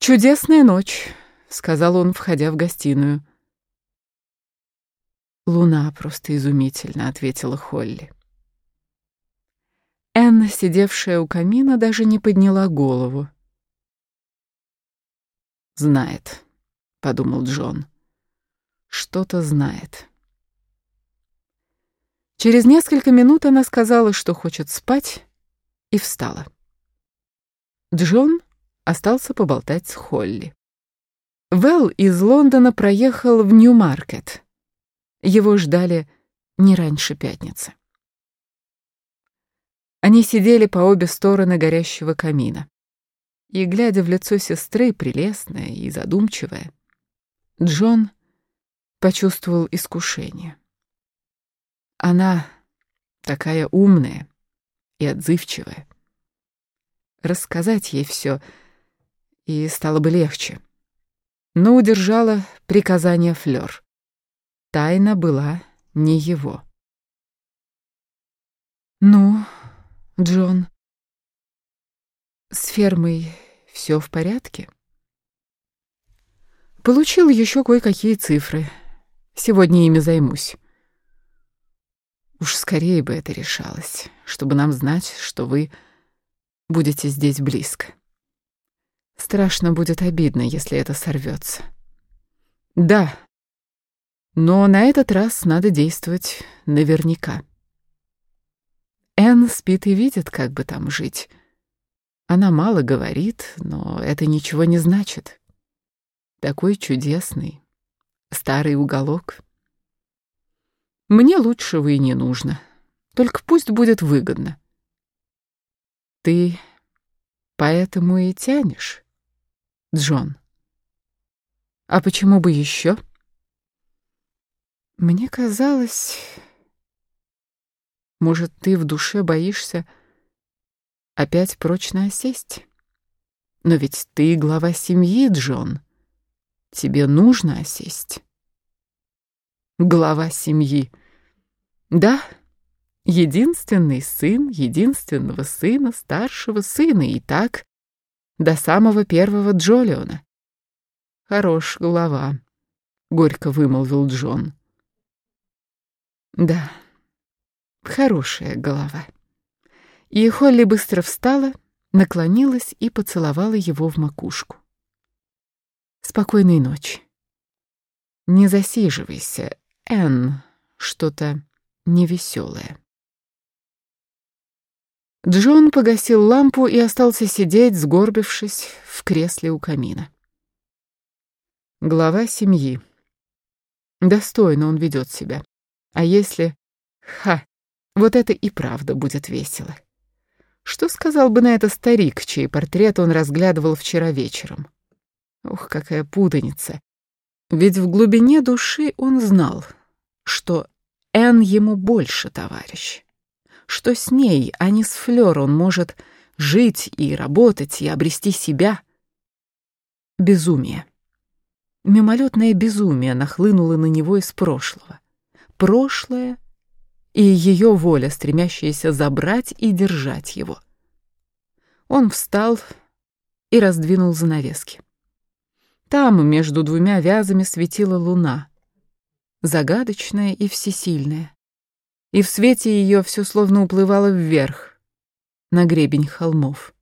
«Чудесная ночь», — сказал он, входя в гостиную. «Луна просто изумительно», — ответила Холли. Энна, сидевшая у камина, даже не подняла голову. «Знает», — подумал Джон. «Что-то знает». Через несколько минут она сказала, что хочет спать, и встала. Джон остался поболтать с Холли. Вэл из Лондона проехал в Нью-Маркет. Его ждали не раньше пятницы. Они сидели по обе стороны горящего камина. И, глядя в лицо сестры, прелестное и задумчивое, Джон почувствовал искушение. Она такая умная и отзывчивая. Рассказать ей все, и стало бы легче. Но удержала приказание Флёр. Тайна была не его. «Ну, Джон, с фермой все в порядке?» «Получил еще кое-какие цифры. Сегодня ими займусь». Уж скорее бы это решалось, чтобы нам знать, что вы будете здесь близко. Страшно будет обидно, если это сорвется. Да, но на этот раз надо действовать наверняка. Энн спит и видит, как бы там жить. Она мало говорит, но это ничего не значит. Такой чудесный старый уголок. Мне лучшего и не нужно. Только пусть будет выгодно. Ты поэтому и тянешь, Джон. А почему бы еще? Мне казалось... Может, ты в душе боишься опять прочно осесть? Но ведь ты глава семьи, Джон. Тебе нужно осесть. Глава семьи. Да, единственный сын единственного сына старшего сына, и так до самого первого Джолиона. Хорош голова, — горько вымолвил Джон. Да, хорошая голова. И Холли быстро встала, наклонилась и поцеловала его в макушку. Спокойной ночи. Не засиживайся, Энн, что-то невеселое. Джон погасил лампу и остался сидеть, сгорбившись в кресле у камина. Глава семьи. Достойно он ведет себя. А если... Ха! Вот это и правда будет весело. Что сказал бы на это старик, чей портрет он разглядывал вчера вечером? Ух, какая путаница. Ведь в глубине души он знал, что Эн ему больше товарищ. Что с ней, а не с Флёр, он может жить и работать, и обрести себя. Безумие. Мимолетное безумие нахлынуло на него из прошлого. Прошлое и ее воля, стремящаяся забрать и держать его. Он встал и раздвинул занавески. Там, между двумя вязами, светила луна загадочная и всесильная. И в свете ее все словно уплывало вверх, на гребень холмов.